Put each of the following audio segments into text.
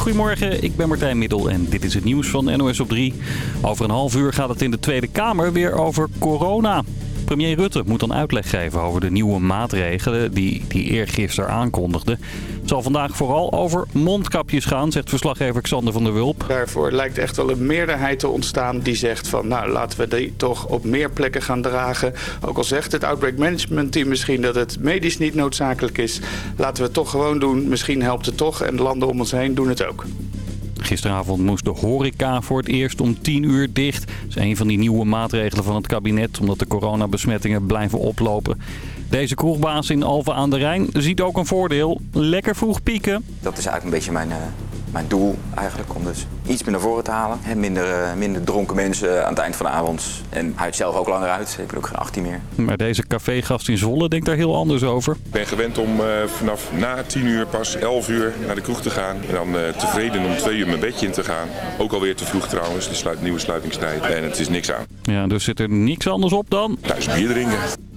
Goedemorgen, ik ben Martijn Middel en dit is het nieuws van NOS op 3. Over een half uur gaat het in de Tweede Kamer weer over corona. Premier Rutte moet dan uitleg geven over de nieuwe maatregelen die hij eergisteren aankondigde. Het zal vandaag vooral over mondkapjes gaan, zegt verslaggever Xander van der Wulp. Daarvoor lijkt echt wel een meerderheid te ontstaan die zegt van nou laten we die toch op meer plekken gaan dragen. Ook al zegt het Outbreak Management Team misschien dat het medisch niet noodzakelijk is. Laten we het toch gewoon doen. Misschien helpt het toch en landen om ons heen doen het ook. Gisteravond moest de horeca voor het eerst om 10 uur dicht. Dat is een van die nieuwe maatregelen van het kabinet... omdat de coronabesmettingen blijven oplopen. Deze kroegbaas in Alphen aan de Rijn ziet ook een voordeel. Lekker vroeg pieken. Dat is eigenlijk een beetje mijn, uh, mijn doel eigenlijk. Om dus iets meer naar voren te halen. En minder, uh, minder dronken mensen aan het eind van de avond. En houdt zelf ook langer uit. Ik ben ook geen 18 meer. Maar deze cafégast in Zwolle denkt daar heel anders over. Ik ben gewend om uh, vanaf na 10 uur pas 11 uur naar de kroeg te gaan. En dan tevreden om 2 uur mijn bedje in te gaan. Ook alweer te vroeg trouwens. De sluit, nieuwe sluitingstijd. En het is niks aan. Ja, dus zit er niks anders op dan? Thuis bier drinken.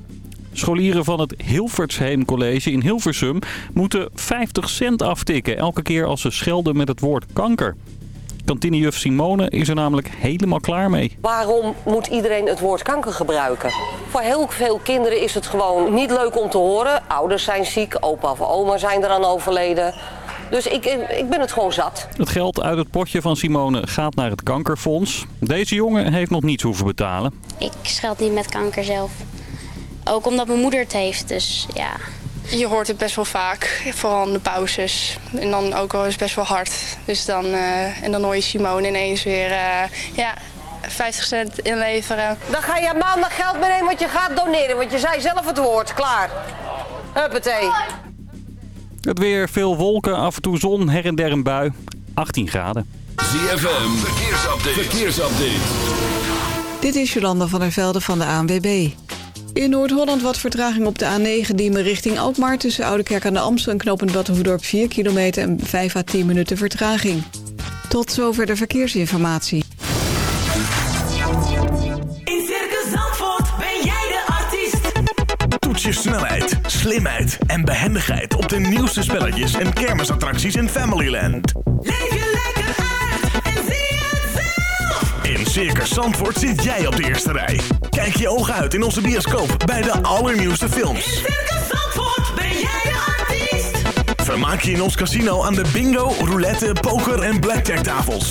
Scholieren van het Hilversheem College in Hilversum moeten 50 cent aftikken elke keer als ze schelden met het woord kanker. Kantinejuf Simone is er namelijk helemaal klaar mee. Waarom moet iedereen het woord kanker gebruiken? Voor heel veel kinderen is het gewoon niet leuk om te horen. Ouders zijn ziek, opa of oma zijn eraan overleden. Dus ik, ik ben het gewoon zat. Het geld uit het potje van Simone gaat naar het kankerfonds. Deze jongen heeft nog niets hoeven betalen. Ik scheld niet met kanker zelf. Ook omdat mijn moeder het heeft, dus ja. Je hoort het best wel vaak, vooral in de pauzes. En dan ook wel eens best wel hard. Dus dan, uh, en dan hoor je Simone ineens weer, uh, ja, 50 cent inleveren. Dan ga je maandag geld meenemen wat je gaat doneren, want je zei zelf het woord. Klaar. Huppatee. Het weer, veel wolken, af en toe zon, her en der een bui. 18 graden. ZFM, verkeersupdate. verkeersupdate. Dit is Jolanda van der Velde van de ANWB. In Noord-Holland wat vertraging op de A9 Diemen richting Alkmaar... tussen Oudekerk aan de Amstel en knooppunt Battenhoedorp 4 kilometer... en 5 à 10 minuten vertraging. Tot zover de verkeersinformatie. In Circus Zandvoort ben jij de artiest. Toets je snelheid, slimheid en behendigheid... op de nieuwste spelletjes en kermisattracties in Familyland. Leef Circus Zandvoort zit jij op de eerste rij. Kijk je ogen uit in onze bioscoop bij de allernieuwste films. In Circus Zandvoort ben jij de artiest. Vermaak je in ons casino aan de bingo, roulette, poker en blackjack tafels.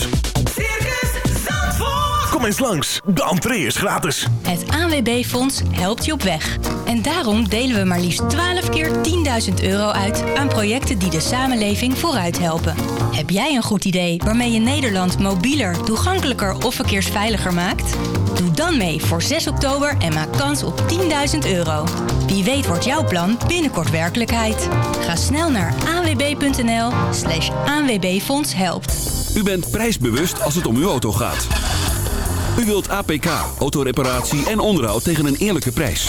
Circus Zandvoort. Kom eens langs, de entree is gratis. Het ANWB-fonds helpt je op weg. En daarom delen we maar liefst 12 keer 10.000 euro uit aan projecten die de samenleving vooruit helpen. Heb jij een goed idee waarmee je Nederland mobieler, toegankelijker of verkeersveiliger maakt? Doe dan mee voor 6 oktober en maak kans op 10.000 euro. Wie weet wordt jouw plan binnenkort werkelijkheid. Ga snel naar anwb.nl slash helpt. U bent prijsbewust als het om uw auto gaat. U wilt APK, autoreparatie en onderhoud tegen een eerlijke prijs.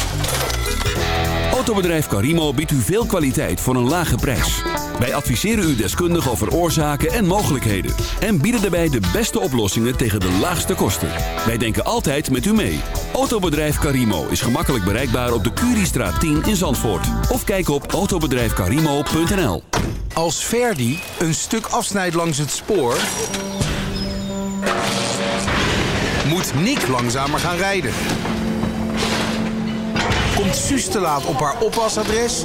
Autobedrijf Carimo biedt u veel kwaliteit voor een lage prijs. Wij adviseren u deskundig over oorzaken en mogelijkheden. En bieden daarbij de beste oplossingen tegen de laagste kosten. Wij denken altijd met u mee. Autobedrijf Carimo is gemakkelijk bereikbaar op de Curiestraat 10 in Zandvoort. Of kijk op autobedrijfcarimo.nl Als Verdi een stuk afsnijdt langs het spoor... moet Nick langzamer gaan rijden. Komt Suus te laat op haar oppasadres?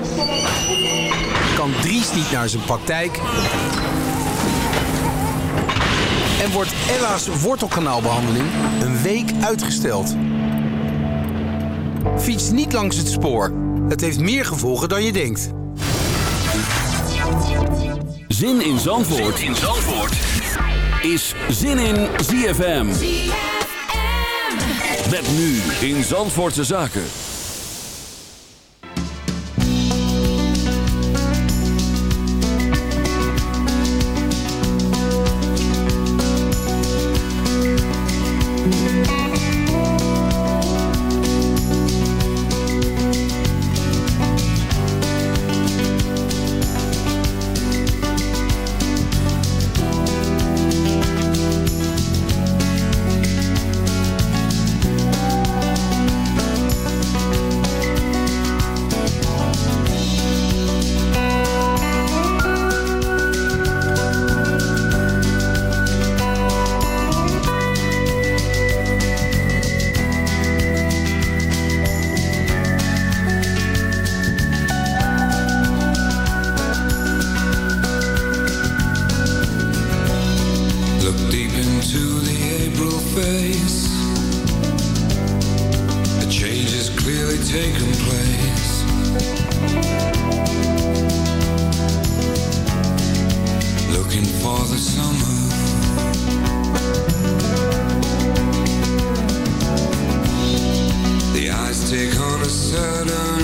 Kan Dries niet naar zijn praktijk? En wordt Ella's wortelkanaalbehandeling een week uitgesteld? Fiets niet langs het spoor. Het heeft meer gevolgen dan je denkt. Zin in Zandvoort, zin in Zandvoort. is Zin in ZFM. Met nu in Zandvoortse Zaken. sudden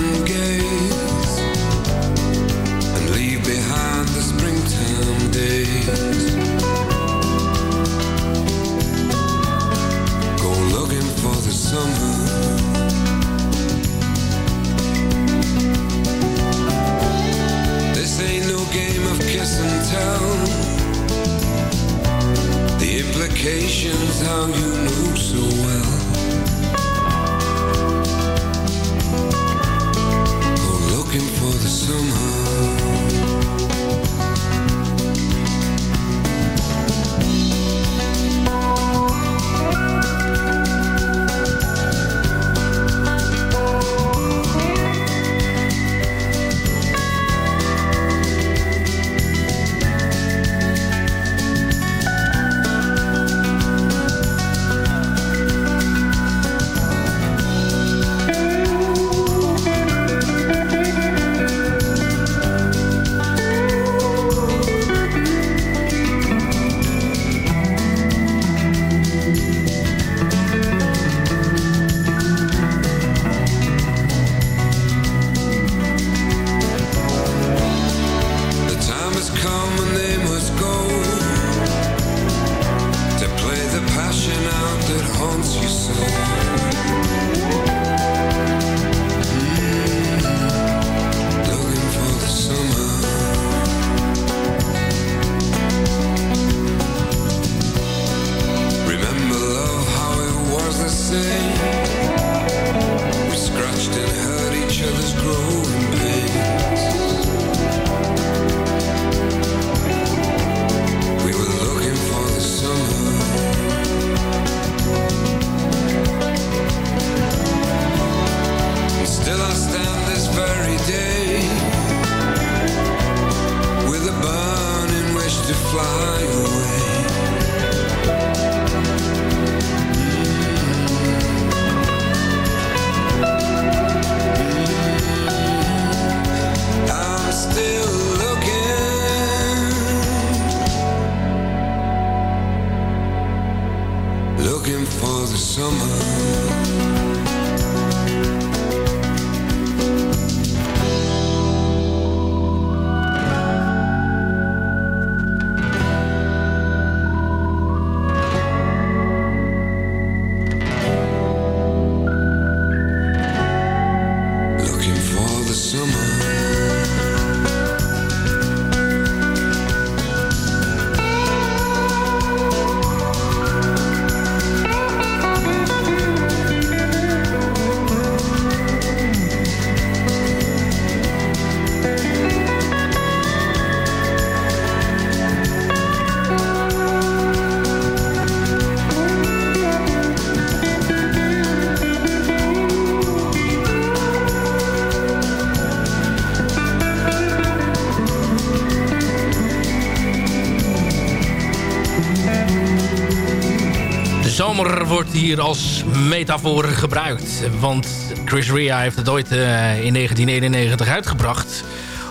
hier als metafoor gebruikt. Want Chris Rea heeft het ooit eh, in 1991 uitgebracht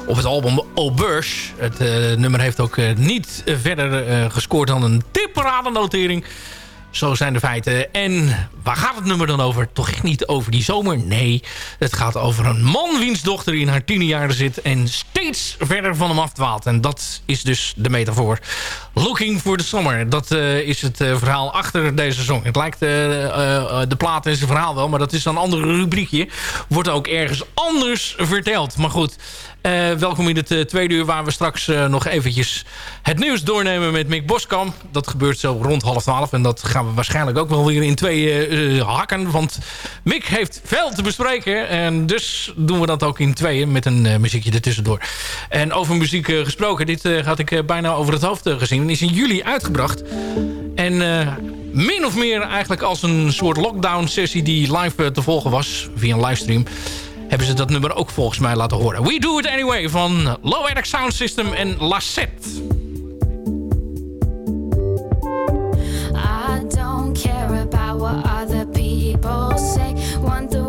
op het album Auberge. Het eh, nummer heeft ook eh, niet verder gescoord dan een tipparade-notering. Zo zijn de feiten. En waar gaat het nummer dan over? Toch echt niet over die zomer? Nee, het gaat over een man wiens dochter in haar tienerjaren zit... en steeds verder van hem afdwaalt. En dat is dus de metafoor. Looking for the Summer. Dat eh, is het eh, verhaal achter deze song. Het lijkt eh, de plaat en zijn verhaal wel... maar dat is een ander rubriekje. Wordt ook ergens anders verteld. Maar goed, welkom in het tweede uur... waar we straks nog eventjes het nieuws doornemen met Mick Boskamp. Dat gebeurt zo rond half twaalf. En dat gaan we waarschijnlijk ook wel weer in twee hakken. Want Mick heeft veel te bespreken. En dus doen we dat ook in tweeën met een eh, muziekje ertussendoor. En over muziek eh, gesproken. Dit eh, had ik eh, bijna over het hoofd eh, gezien. Is in juli uitgebracht. En eh, min of meer eigenlijk als een soort lockdown sessie die live eh, te volgen was. Via een livestream. Hebben ze dat nummer ook volgens mij laten horen. We Do It Anyway van Low Eric Sound System en Lassette. care about what other people say. Wonder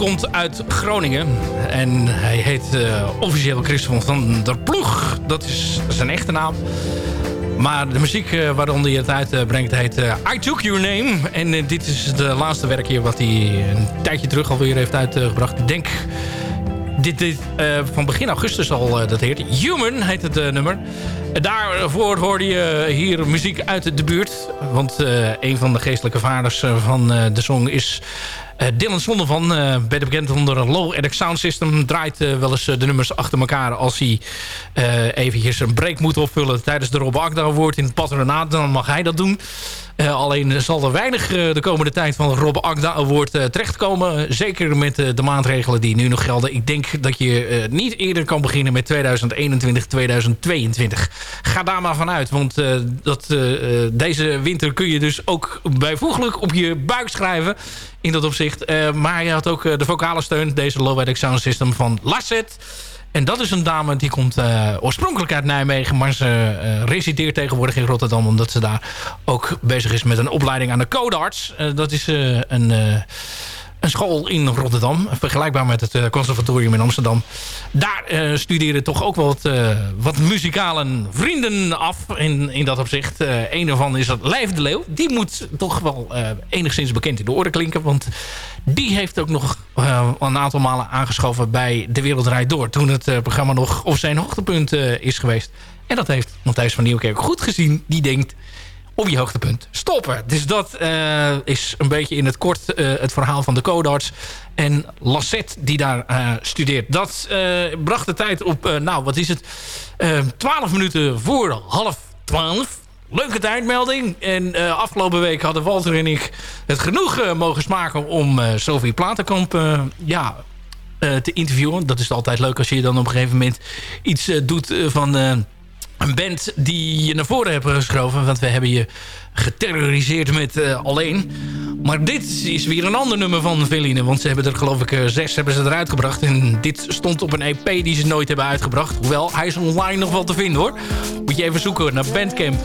komt uit Groningen. En hij heet eh, officieel Christopher van der Ploeg. Dat is zijn echte naam. Maar de muziek eh, waaronder hij het uitbrengt heet eh, I Took Your Name. En dit is de laatste werkje wat hij een tijdje terug alweer heeft uitgebracht. Ik denk dit, dit van begin augustus al uh, dateert. Human heet het nummer. Daarvoor hoorde je hier muziek uit de buurt. Want een van de geestelijke vaders van de song is Dylan Zonnevan. beter bekend onder Low Edit Sound System. Draait wel eens de nummers achter elkaar als hij eventjes een break moet opvullen tijdens de Rob Agda Award in het patronaat. Dan mag hij dat doen. Alleen zal er weinig de komende tijd van Rob Agda Award terechtkomen. Zeker met de maatregelen die nu nog gelden. Ik denk dat je niet eerder kan beginnen met 2021, 2022. Ga daar maar vanuit. Want dat, deze winter kun je dus ook bijvoeglijk op je buik schrijven. In dat opzicht. maar je had ook de vocale steun. Deze Low Sound System van Lasset. En dat is een dame die komt uh, oorspronkelijk uit Nijmegen... maar ze uh, resideert tegenwoordig in Rotterdam... omdat ze daar ook bezig is met een opleiding aan de codarts. Uh, dat is een, een school in Rotterdam. Vergelijkbaar met het conservatorium in Amsterdam. Daar studeren toch ook wat, wat muzikale vrienden af in, in dat opzicht. een daarvan is dat Lijf de Leeuw. Die moet toch wel enigszins bekend in de oren klinken... want die heeft ook nog uh, een aantal malen aangeschoven bij De Wereld Draait Door. Toen het uh, programma nog op zijn hoogtepunt uh, is geweest. En dat heeft Matthijs van Nieuwkerk goed gezien. Die denkt op je hoogtepunt stoppen. Dus dat is een beetje in het kort het verhaal van de codarts. En Lassette die daar studeert. Dat bracht de tijd op, nou wat is het, 12 minuten voor half 12 leuke tijdmelding. En afgelopen week hadden Walter en ik het genoeg uh, mogen smaken om Sophie Platenkamp ja, te interviewen. Dat is altijd leuk als je dan op een gegeven moment iets doet van een band die je naar voren hebben geschoven. Want we hebben je geterroriseerd met eh, Alleen. Maar dit is weer een ander nummer van Veline. Want ze hebben er geloof ik eh, zes hebben ze eruit gebracht. En dit stond op een EP die ze nooit hebben uitgebracht. Hoewel, hij is online nog wel te vinden hoor. Moet je even zoeken naar Bandcamp.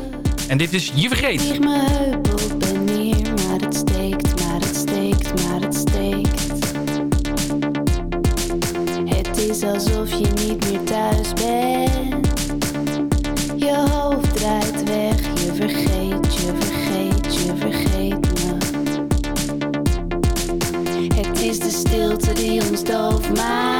En dit is Je Vergeet. Ik mijn heup op en neer, maar het steekt, maar het steekt, maar het steekt. Het is alsof je niet meer thuis bent of mine.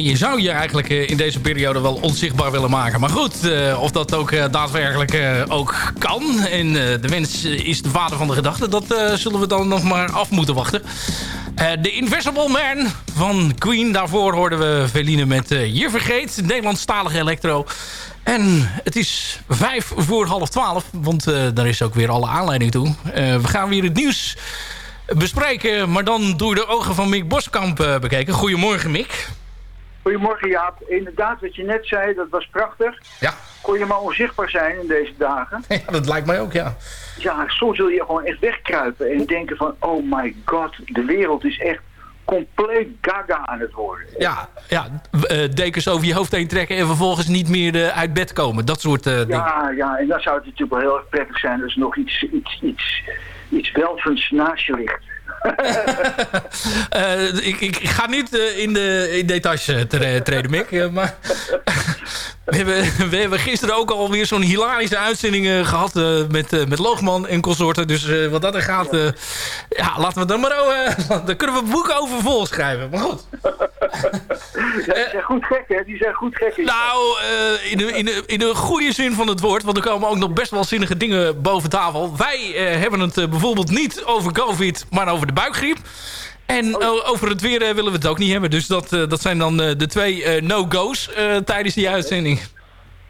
Je zou je eigenlijk eh, in deze periode wel onzichtbaar willen maken. Maar goed, eh, of dat ook eh, daadwerkelijk ook kan. En de mens eh, is de vader van de gedachte. Dat zullen we dan nog maar af moeten wachten. De Invisible Man van Queen. Daarvoor hoorden we Veline met Je Vergeet. Nederlandstalige electro. En het is vijf voor half twaalf. Want daar is ook weer alle aanleiding toe. We gaan weer het nieuws bespreken. Maar dan door de ogen van Mick Boskamp bekeken. Goedemorgen Mick. Goedemorgen Jaap. Inderdaad, wat je net zei, dat was prachtig. Ja. Kon je maar onzichtbaar zijn in deze dagen. Ja, dat lijkt mij ook, ja. Ja, soms wil je gewoon echt wegkruipen en denken van... oh my god, de wereld is echt compleet gaga aan het worden. Ja, ja eh, dekens over je hoofd heen trekken en vervolgens niet meer eh, uit bed komen. Dat soort eh, dingen. Ja, ja, en dan zou het natuurlijk wel heel erg prettig zijn... als er nog iets, iets, iets, iets welvends naast je ligt. Eh, ik, ik ga niet eh, in, de, in details eh, tre- treden, Mick. maar we, hebben, we hebben gisteren ook alweer zo'n hilarische uitzending eh, gehad... eh, met, eh, met Loogman en consorten. Dus wat dat er gaat... ja, laten we dan maar... eh, dan kunnen we boeken over vol schrijven. Maar goed. Ja, die zijn goed gek, hè? Die zijn goed gek. Nou, in, de, in, de, in de goede zin van het woord. Want er komen ook nog best wel zinnige dingen boven tafel. Wij hebben het bijvoorbeeld niet over COVID, maar over de buikgriep. En Oh. o- over het weer eh, willen we het ook niet hebben. Dus dat, eh, dat zijn dan eh, de twee eh, no-go's eh, tijdens die uitzending.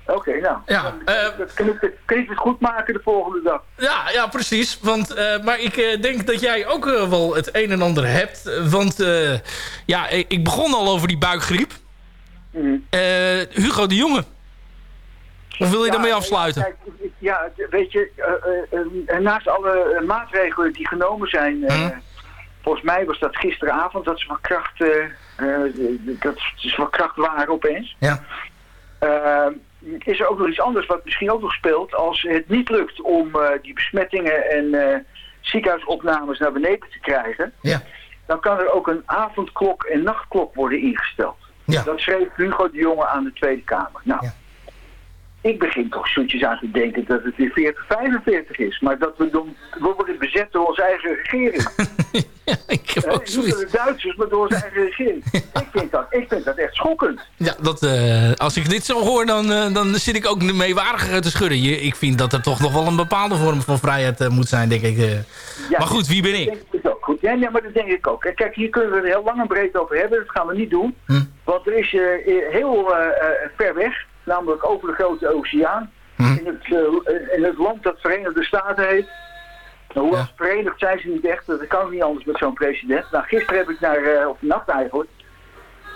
Oké, nou. Ja, dan, dan kan, ik, het- goed maken de volgende dag. Ja, ja precies. Want, eh, maar ik eh, denk dat jij ook wel het een en ander hebt. Want eh, ja, ik, ik begon al over die buikgriep. Eh, Hugo de Jonge. Of wil je Ja, daarmee afsluiten? kijk, ja, weet je, eh, eh, eh, naast alle maatregelen die genomen zijn... eh, Hm? Volgens mij was dat gisteravond dat ze van kracht, eh, eh, dat ze van kracht waren opeens. Ja. Eh, is er ook nog iets anders wat misschien ook nog speelt als het niet lukt om die besmettingen en ziekenhuisopnames naar beneden te krijgen. Ja. Dan kan er ook een avondklok en nachtklok worden ingesteld. Ja. Dat schreef Hugo de Jonge aan de Tweede Kamer. Nou, ik begin toch zoetjes aan te denken dat het weer 40, 45 is. Maar dat we, dan, we worden bezet door onze eigen regering. ik heb Eh, ook niet zoiets. door de Duitsers, maar door onze eigen regering. ik, vind dat, ik vind dat echt schokkend. Ja, dat, eh, als ik dit zo hoor, dan, eh, dan zit ik ook meewarig te schudden. Je, ik vind dat er toch nog wel een bepaalde vorm van vrijheid moet zijn, denk ik. eh. Ja, maar goed, wie ben dat ik? denk ik ook goed. Ja, nee, maar dat denk ik ook. Kijk, hier kunnen we het heel lang en breed over hebben. Dat gaan we niet doen. Hm. Want er is eh, heel ver weg, namelijk over de grote oceaan, Hm. in, het, eh, in het land dat Verenigde Staten heet. Nou, hoewel ze verenigd zijn ze niet echt, dat kan niet anders met zo'n president. Nou, gisteren heb ik naar, eh, of nacht eigenlijk,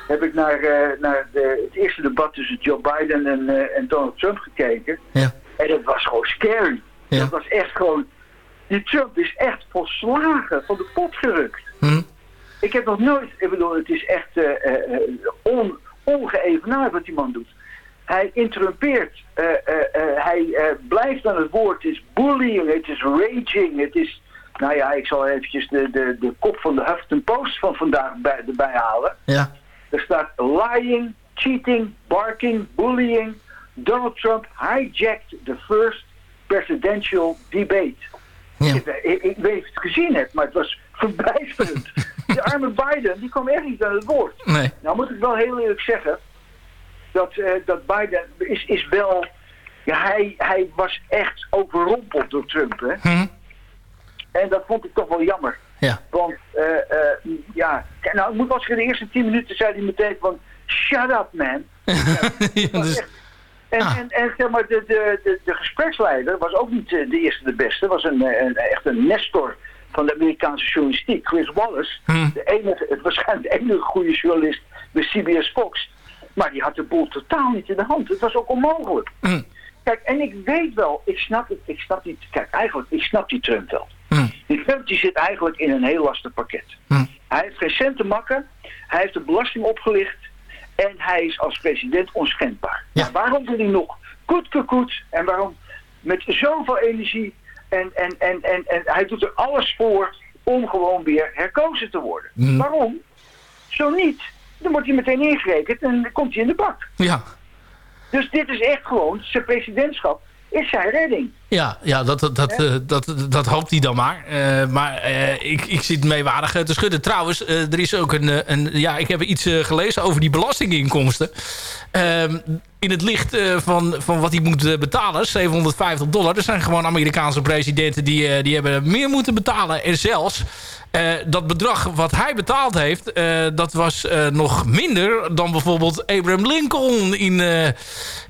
heb ik naar, eh, naar de, het eerste debat tussen Joe Biden en, en Donald Trump gekeken. Ja. En dat was gewoon scary. Ja. Dat was echt gewoon... Die Trump is echt volslagen van de pot gerukt. Hm. Ik heb nog nooit... Ik bedoel, het is echt on, ongeëvenaard wat die man doet. Hij interrumpeert. eh, eh, eh, hij blijft aan het woord. Het is bullying. Het is raging. Het is... Nou ja, ik zal eventjes de, de, de kop van de Huffington Post van vandaag bij, erbij halen. Ja. Er staat lying, cheating, barking, bullying. Donald Trump hijacked the first presidential debate. Ik, ik, ik weet of je het gezien hebt, maar het was verbijsterend. De arme Biden, die kwam echt niet aan het woord. Nee. Nou moet ik wel heel eerlijk zeggen, dat, eh, dat Biden is, is wel... Ja, hij, hij was echt overrompeld door Trump, hè. Hm. En dat vond ik toch wel jammer. Ja. Want, eh, ja, nou, ik moet wel zeggen, de eerste tien minuten zei hij meteen van, shut up man. Ja, dus- En, en, en zeg maar, de, de, de, de gespreksleider was ook niet de eerste de beste. was een, een, echt een nestor van de Amerikaanse journalistiek. Chris Wallace, Hm. de enige, het waarschijnlijk de enige goede journalist bij CBS Fox. Maar die had de boel totaal niet in de hand. Het was ook onmogelijk. Kijk, en ik weet wel, ik snap het, ik snap niet. Kijk, eigenlijk, ik snap die Trump wel. Die Trump die zit eigenlijk in een heel lastig pakket. Hij heeft geen cent te makken. Hij heeft de belasting opgelicht. En hij is als president onschendbaar. Maar waarom doet hij nog koet koet En waarom met zoveel energie. En, en, en, en, en hij doet er alles voor om gewoon weer herkozen te worden. Waarom? Zo niet. Dan wordt hij meteen ingerekend en dan komt hij in de bak. Ja. Dus dit is echt gewoon, zijn presidentschap is zijn redding. Ja, ja dat, dat, dat, eh, dat, dat hoopt hij dan maar. Eh, maar eh, ik, ik zit meewarig te schudden. Trouwens, er is ook een, een... Ja, ik heb iets gelezen over die belastinginkomsten. Ehm, in het licht van, van wat hij moet betalen, 750 dollar. Er zijn gewoon Amerikaanse presidenten die, die hebben meer moeten betalen. En zelfs dat bedrag wat hij betaald heeft, dat was nog minder dan bijvoorbeeld Abraham Lincoln in,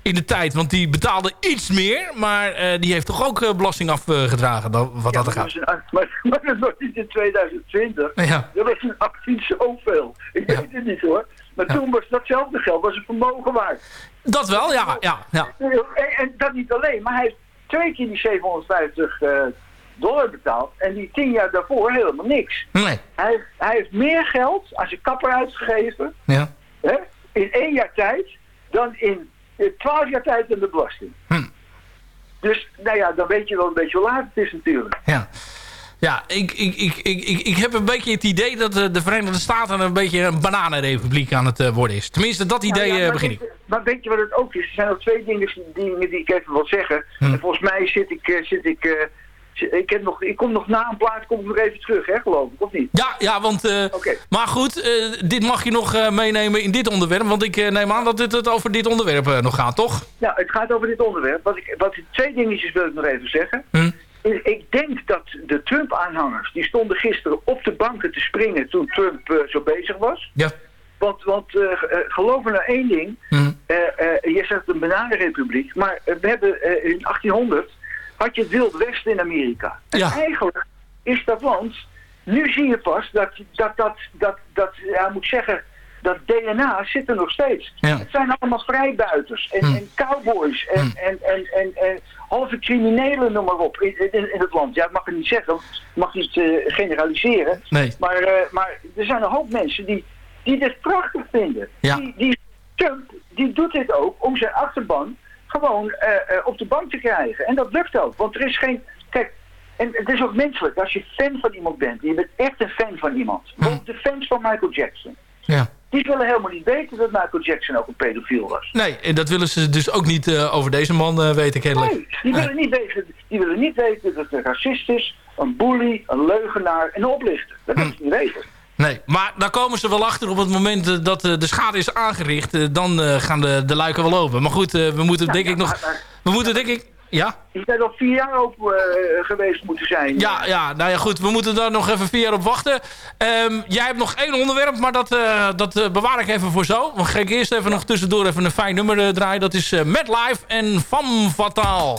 in de tijd. Want die betaalde iets meer, maar die heeft toch ook eh, belasting afgedragen dan, wat dat er gaat. een- maar, maar dat was niet in 2020. Ja. Dat was in 18 zoveel. Ik weet het niet hoor. Maar toen was datzelfde geld was een vermogen waard. Dat wel, ja. ja, ja. En, en dat niet alleen, maar hij heeft twee keer die 750 eh, dollar betaald. En die tien jaar daarvoor helemaal niks. Nee. Hij, hij heeft meer geld aan zijn kapper uitgegeven Ja. hè, in één jaar tijd dan in eh, twaalf jaar tijd aan de belasting. Hm. Dus nou ja, dan weet je wel een beetje hoe laat het is natuurlijk. Ja. Ja, ik, ik, ik, ik, ik, heb een beetje het idee dat eh, de Verenigde Staten een beetje een bananenrepubliek aan het eh, worden is. Tenminste, dat idee Nou ja, eh, maar begin ik. Maar weet je wat het ook is? Er zijn nog twee dingen, dingen die ik even wil zeggen. Hm. En volgens mij zit ik, zit ik, ik, heb nog, ik kom nog na een plaat, kom ik nog even terug, hè, geloof ik, of niet? Ja, ja want... eh, Maar goed, eh, dit mag je nog eh, meenemen in dit onderwerp. Want ik neem aan dat het, het over dit onderwerp nog gaat, toch? Ja, het gaat over dit onderwerp. Wat ik, wat, twee dingetjes wil ik nog even zeggen. Hm. Ik- Ik denk dat de Trump-aanhangers, die stonden gisteren op de banken te springen toen Trump zo bezig was. Ja. Want, want eh, geloof me nou één ding. Hm. Je zegt een bananenrepubliek, maar we hebben in 1800 had je het Wild Westen in Amerika. En eigenlijk is dat land, nu zie je pas dat dat, dat, dat, dat ja, moet ik zeggen, dat DNA zit er nog steeds. Het zijn allemaal vrijbuiters en, en cowboys en, en, en, en, en halve criminelen, noem maar op, in, in, in het land. Ja, ik mag het niet zeggen, ik mag niet eh, generaliseren. Nee. Maar, eh, maar er zijn een hoop mensen die, die dit prachtig vinden. Ja. Die, die Trump, die doet dit ook om zijn achterban gewoon eh, eh, op de bank te krijgen. En dat lukt ook, want er is geen... Kijk, en het is ook menselijk, als je fan van iemand bent, en je bent echt een fan van iemand. Bijvoorbeeld de fans van Michael Jackson. Ja. Die willen helemaal niet weten dat Michael Jackson ook een pedofiel was. Nee, en dat willen ze dus ook niet eh, over deze man, ik kennelijk. Nee, die willen, niet weten, die willen niet weten dat het een racist is, een bully, een leugenaar en een oplichter. Dat willen ze niet weten. Nee, maar daar komen ze wel achter op het moment eh, dat eh, de schade is aangericht. eh, dan gaan de, de luiken wel open. Maar goed, we moeten denk ik nog... We moeten denk ik... Ja? Die zijn al vier jaar open eh, geweest moeten zijn. Ja, ja, nou ja, goed. We moeten daar nog even vier jaar op wachten. Ehm, jij hebt nog één onderwerp, maar dat, dat bewaar ik even voor zo. Dan ga ik eerst even nog tussendoor even een fijn nummer draaien. Dat is Mad Life en Femme Fatale.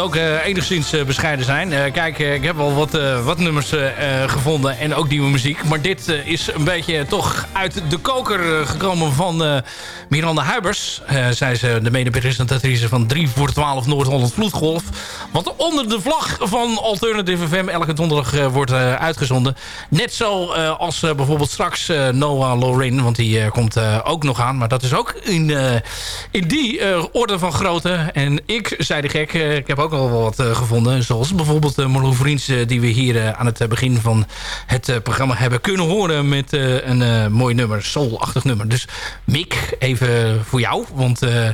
Ook eh, enigszins eh, bescheiden zijn. Eh, kijk, ik heb al wat, wat nummers gevonden en ook nieuwe muziek. Maar dit is een beetje toch uit de koker gekomen van Miranda Huibers. Zij is de mede-presentatrice van 3 voor 12 Noord-Holland Vloedgolf. Wat onder de vlag van Alternative FM elke donderdag wordt uitgezonden. Net zo als bijvoorbeeld straks Noah Lorin, want die komt ook nog aan. Maar dat is ook in, in die orde van grootte. En ik zei de gek, ik heb ook al wel wat eh, gevonden. Zoals bijvoorbeeld uh, Marlou Vriends, eh, die we hier eh, aan het eh, begin van het eh, programma hebben kunnen horen. Met eh, een eh, mooi nummer, soul-achtig nummer. Dus Mick, even voor jou. Want eh,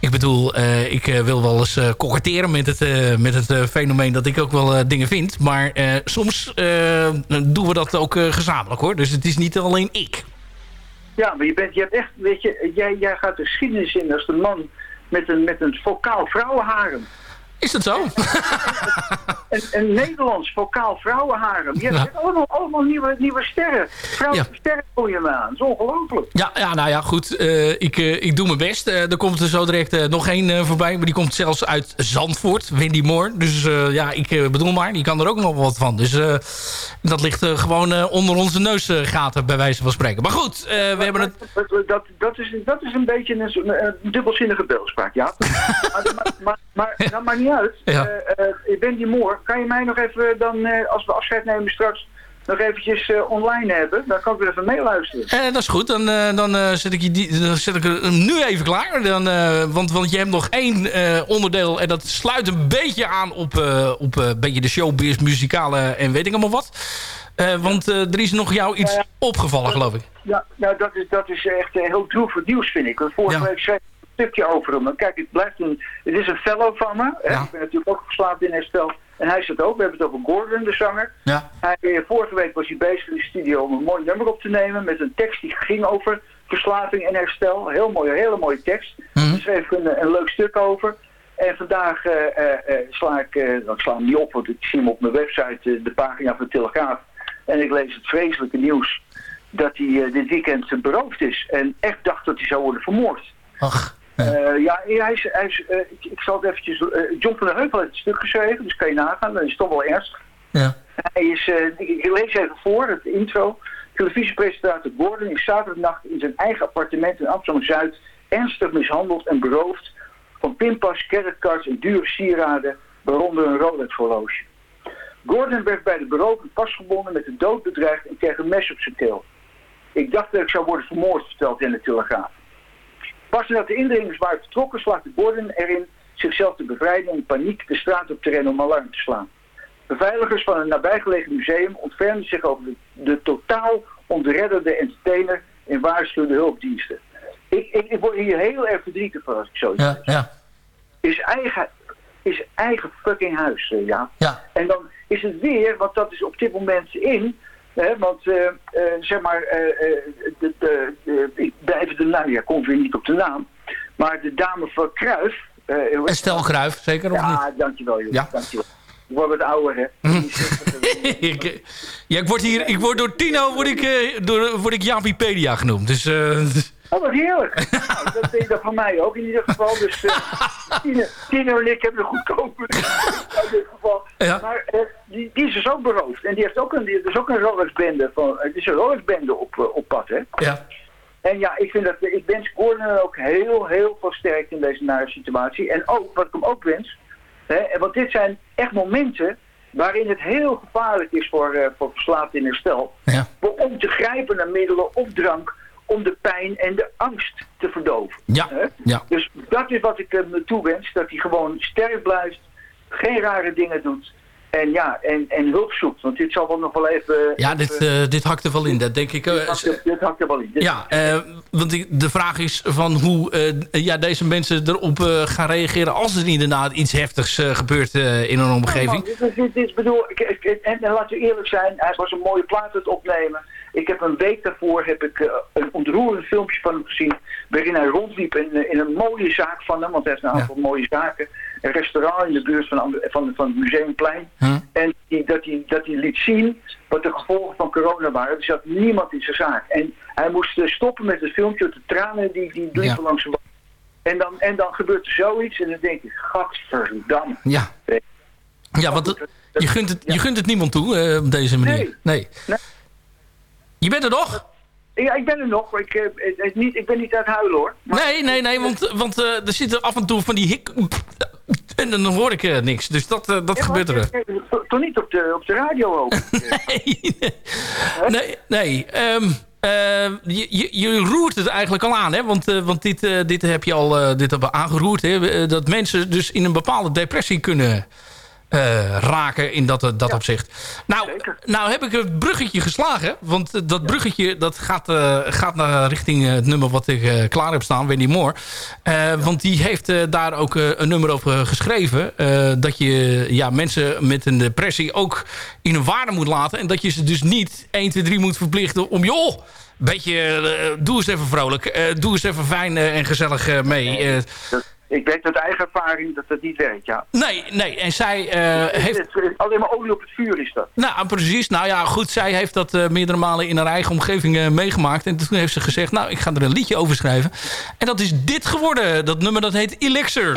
ik bedoel, eh, ik eh, wil wel eens eh koketteren met het, eh, met het eh, fenomeen dat ik ook wel eh, dingen vind. Maar eh, soms eh, doen we dat ook eh, gezamenlijk hoor. Dus het is niet alleen ik. Ja, maar je, bent, je hebt echt, weet je, jij, jij gaat de geschiedenis in als de man met een, met een vocaal vrouwenharem. Is dat zo? Een, een Nederlands vocaal vrouwenharem. Je hebt Ja. allemaal, allemaal nieuwe, nieuwe sterren. Vrouwelijke sterren voor je aan. Dat is ongelooflijk. Ja, ja, nou ja, goed. eh, ik, eh, ik doe mijn best. Eh, er komt er zo direct nog één voorbij. Maar die komt zelfs uit Zandvoort. Wendy Moore. Dus ja, ik bedoel maar. Die kan er ook nog wat van. Dus dat ligt gewoon onder onze neusgaten bij wijze van spreken. Maar goed, we hebben het... Dat, dat, dat, is, dat is een beetje een, dubbelzinnige beeldspraak, ja. maar, maar, maar, maakt niet uit. Ja. Eh, eh, Kan je mij nog even dan, eh, als we afscheid nemen straks, nog eventjes eh, online hebben? Dan kan ik weer even meeluisteren. Eh, dat is goed. Dan, eh, dan, zet ik je die, dan zet ik hem nu even klaar. Dan, want, want je hebt nog één onderdeel. En dat sluit een beetje aan op, op een beetje de showbiz, muzikale en weet ik allemaal wat. Want er is nog jou iets opgevallen, geloof ik. Ja, nou, dat is, dat is echt heel droevig nieuws, vind ik. Want vorige week schreef ik een stukje over hem. Kijk, het, blijft een, het is een fellow van me. Hè? Ik ben natuurlijk ook verslaafd in herstel. En hij zit ook. We hebben het over Gordon, de zanger. Ja. Hij, eh, vorige week was hij bezig in de studio om een mooi nummer op te nemen. Met een tekst die ging over verslaving en herstel. Heel mooi, een hele mooie tekst. Daar schreef ik een, een leuk stuk over. En vandaag eh, eh, sla ik, eh, dan sla ik hem niet op, want ik zie hem op mijn website, de pagina van de Telegraaf. En ik lees het vreselijke nieuws dat hij dit weekend beroofd is. En echt dacht dat hij zou worden vermoord. Ach. Eh, ja, hij is, hij is, eh, ik, ik zal het eventjes... eh, John van der Heuvel heeft het stuk geschreven, dus kan je nagaan. Dat is toch wel ernstig. Ja. Hij is, ik, ik lees even voor, het intro. Televisiepresentator Gordon is zaterdagnacht in zijn eigen appartement in Amsterdam-Zuid... ernstig mishandeld en beroofd van pinpas, kerkkarts en dure sieraden... waaronder een Rolex-horloge. Gordon werd bij de beroving vastgebonden met de dood bedreigd en kreeg een mes op zijn keel. Ik dacht dat ik zou worden vermoord, vertelt in de Telegraaf. Pas nadat de indringers waren vertrokken, slaagde Gordon erin zichzelf te bevrijden en in paniek de straat op te rennen om alarm te slaan. Beveiligers van een nabijgelegen museum ontfermden zich over de, de totaal ontredderde entertainer en waarschuwde hulpdiensten. Ik, ik, ik word hier heel erg verdrietig van als ik zoiets Ja, ja. is eigen, is eigen fucking huis, eh, ja. ja. En dan is het weer, want dat is op dit moment in, want eh, eh, zeg maar, eh, de, de, de, ik even de naam, ja, komt weer niet op de naam, maar de dame van Kruif. Estelle Kruif, zeker of ja, niet? dankjewel, joh, Ja. dankjewel. Ik word wat ouder, hè. ik, ja, ik word hier, ik word door Tino word ik, door, word ik Japipedia genoemd. Dus, Oh, wat heerlijk. nou, dat deed dat van mij ook in ieder geval. Dus eh, Tino, en ik hebben een goedkope in dit geval. Ja. Maar eh, die, die is dus ook beroofd. En die heeft ook een, die, er is ook een Rolex-bende. van- Het is een Rolex-bende op, eh, op pad, hè. ja. En ja, ik, vind dat, ik wens Gordon ook heel, heel veel sterkte in deze nare situatie. En ook, wat ik hem ook wens, hè, en want dit zijn echt momenten waarin het heel gevaarlijk is voor, eh voor verslaafd in herstel. Ja. Om te grijpen naar middelen of drank om de pijn en de angst te verdoven. Ja, ja. Dus dat is wat ik hem toewens, dat hij gewoon sterk blijft, geen rare dingen doet. En ja, en, en hulp zoekt. Want dit zal wel nog wel even... Ja, dit, eh, dit hakt er wel in, dat denk ik. eh, dit, hakt er, dit hakt er wel in. Dit- Ja, eh, want de vraag is van hoe eh, ja, deze mensen erop eh, gaan reageren... als er inderdaad iets heftigs eh, gebeurt eh, in hun omgeving. Ja, man, dit, dit, dit, bedoel, ik, ik- ik- en, en laten we eerlijk zijn, hij was een mooie plaat aan het opnemen. Ik heb een week daarvoor heb ik, eh, een ontroerend filmpje van hem gezien... waarin hij rondliep in, eh, in een mooie zaak van hem, want hij heeft een aantal mooie zaken. Een restaurant in de buurt van, van, van het Museumplein. En die, dat, hij, dat hij liet zien wat de gevolgen van corona waren. Er zat niemand in zijn zaak. En hij moest eh, stoppen met het filmpje, de tranen die, die liepen langs zijn. En dan, en dan gebeurt er zoiets en dan denk ik, gadverdamme. Ja. Ja, want het- je, gunt het, je gunt het niemand toe op deze manier. Nee. Je bent er nog? Ja, ik ben er nog. Ik, eh, niet, ik ben niet aan het huilen hoor. Nee, nee, nee, want, want eh, er zitten af en toe van die hik... En dan hoor ik eh, niks. Dus dat, dat gebeurt er. To- Toch niet op de, op de radio ook. Nee, nee. ehm, eh, je, je, je roert het eigenlijk al aan, hè? Want, want dit, dit heb je al dit hebben we aangeroerd. Hè? Dat mensen dus in een bepaalde depressie kunnen eh, raken in dat, dat opzicht. Nou, nou heb ik het bruggetje geslagen. Want eh, dat bruggetje dat gaat, eh, gaat naar richting eh, het nummer wat ik eh, klaar heb staan, Wendy Moore. Eh, Want die heeft eh, daar ook eh, een nummer over geschreven. eh, dat je ja, mensen met een depressie ook in hun waarde moet laten. En dat je ze dus niet 1, 2, 3 moet verplichten om... joh, beetje, eh, doe eens even vrolijk. eh, doe eens even fijn eh, en gezellig eh, mee. eh. Ik weet uit eigen ervaring dat dat niet werkt, ja. nee, nee. En zij eh, heeft... Het alleen maar olie op het vuur is dat. Nou, precies. Nou ja, goed. Zij heeft dat eh, meerdere malen in haar eigen omgeving eh, meegemaakt. En toen heeft ze gezegd, nou, ik ga er een liedje over schrijven. En dat is dit geworden. Dat nummer dat heet Elixir.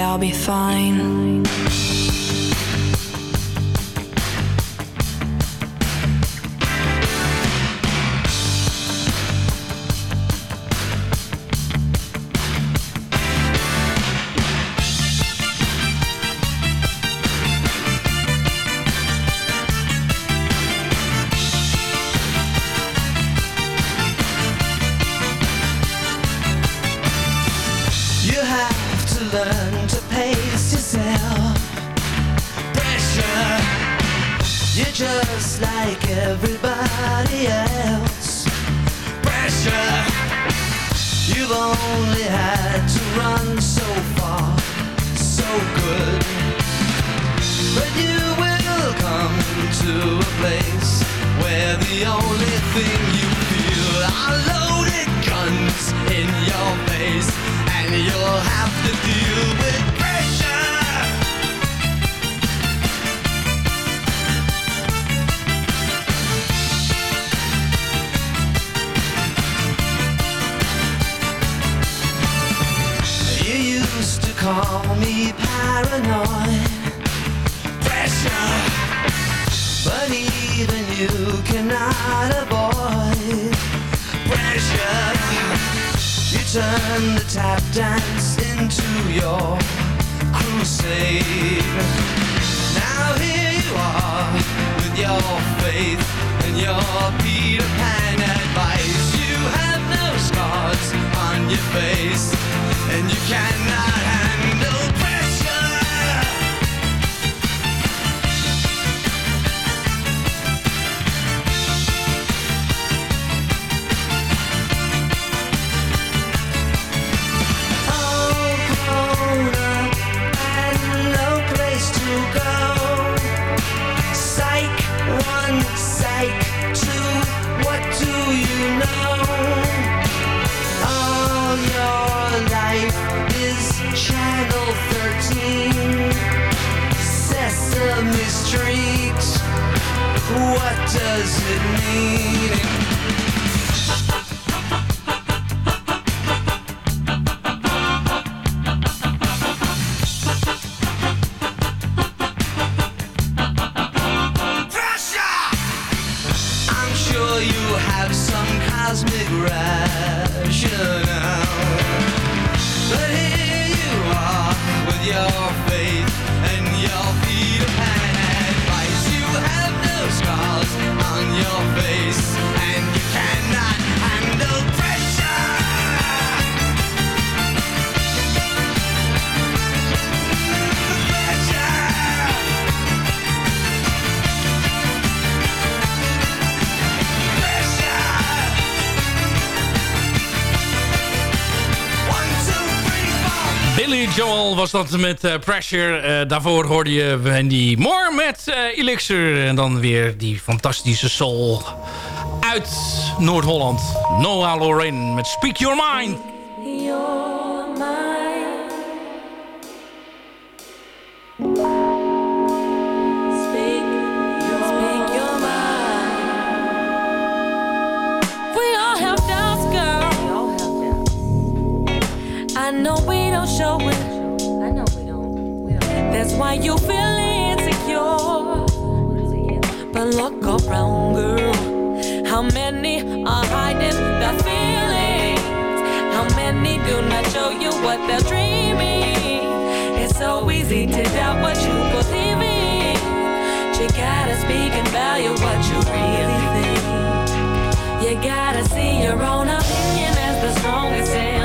I'll be fine. Place where the only thing you feel are loaded guns in your face, and you'll have to deal with tap dance into your crusade. Now here you are with your faith and your does it mean? Was dat met eh, Pressure. Eh, daarvoor hoorde je Wendy Moore met eh, Elixir. En dan weer die fantastische soul uit Noord-Holland. Noah Loren met Speak Your Mind. Your mind. Speak, speak your mind. We all have doubts, girl. I know we don't show it. That's why you feel insecure. But look around, girl. How many are hiding their feelings? How many do not show you what they're dreaming? It's so easy to doubt what you believe in. You gotta speak and value what you really think. You gotta see your own opinion as the strongest and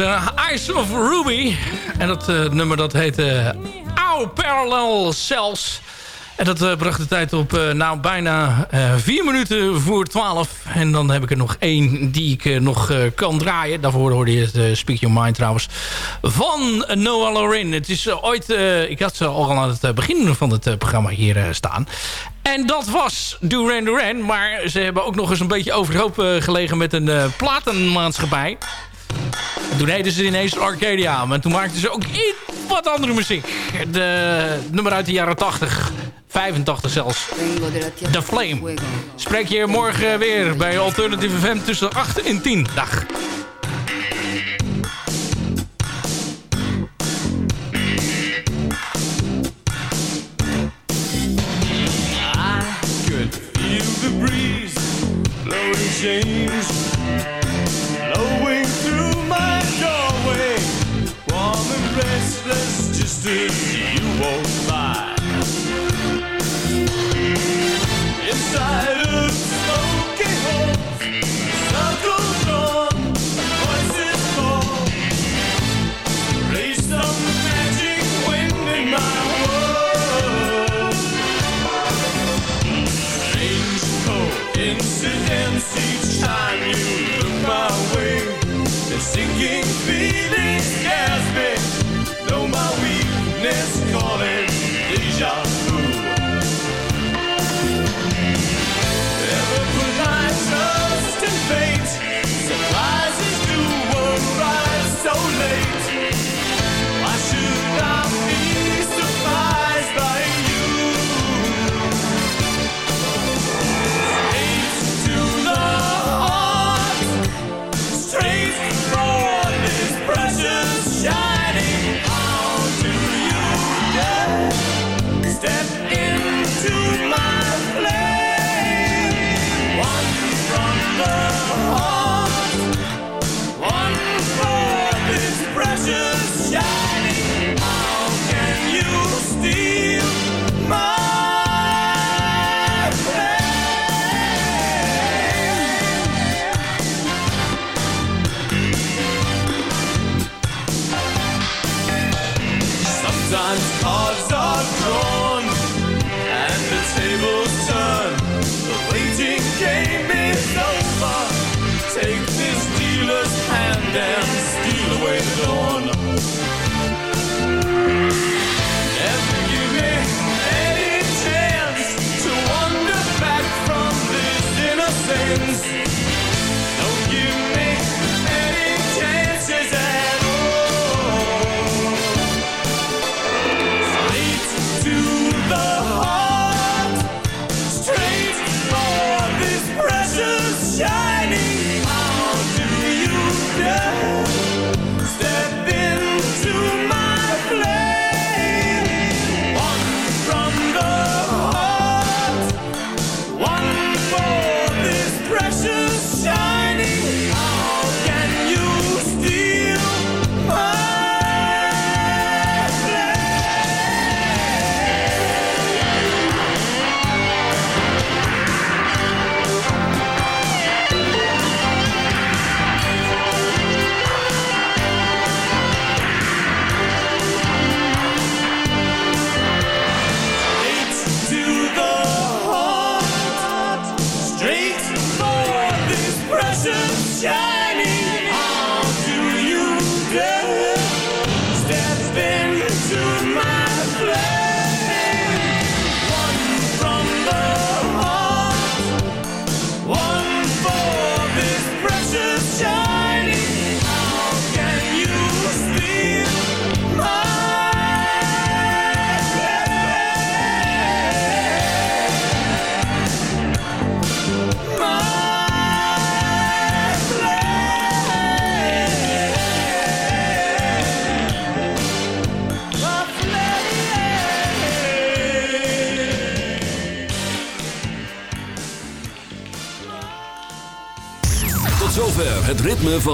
Eh, uh, Eyes of Ruby. En dat eh, nummer dat heet uh, Parallel Cells. En dat bracht de tijd op nou bijna vier minuten voor twaalf. En dan heb ik er nog één die ik nog kan draaien. Daarvoor hoorde je het Speak Your Mind trouwens. Van Noah Lorin. Het is ooit... ik had ze al aan het begin van het programma hier staan. En dat was Duran Duran. Maar ze hebben ook nog eens een beetje overhoop gelegen met een platenmaatschappij. Toen deden ze ineens Arcadia. Maar toen maakten ze ook iets wat andere muziek. De nummer uit de jaren 80. 85 zelfs. The Flame. Spreek je morgen weer bij Alternative FM tussen 8 en 10. Dag. I feel the breeze me.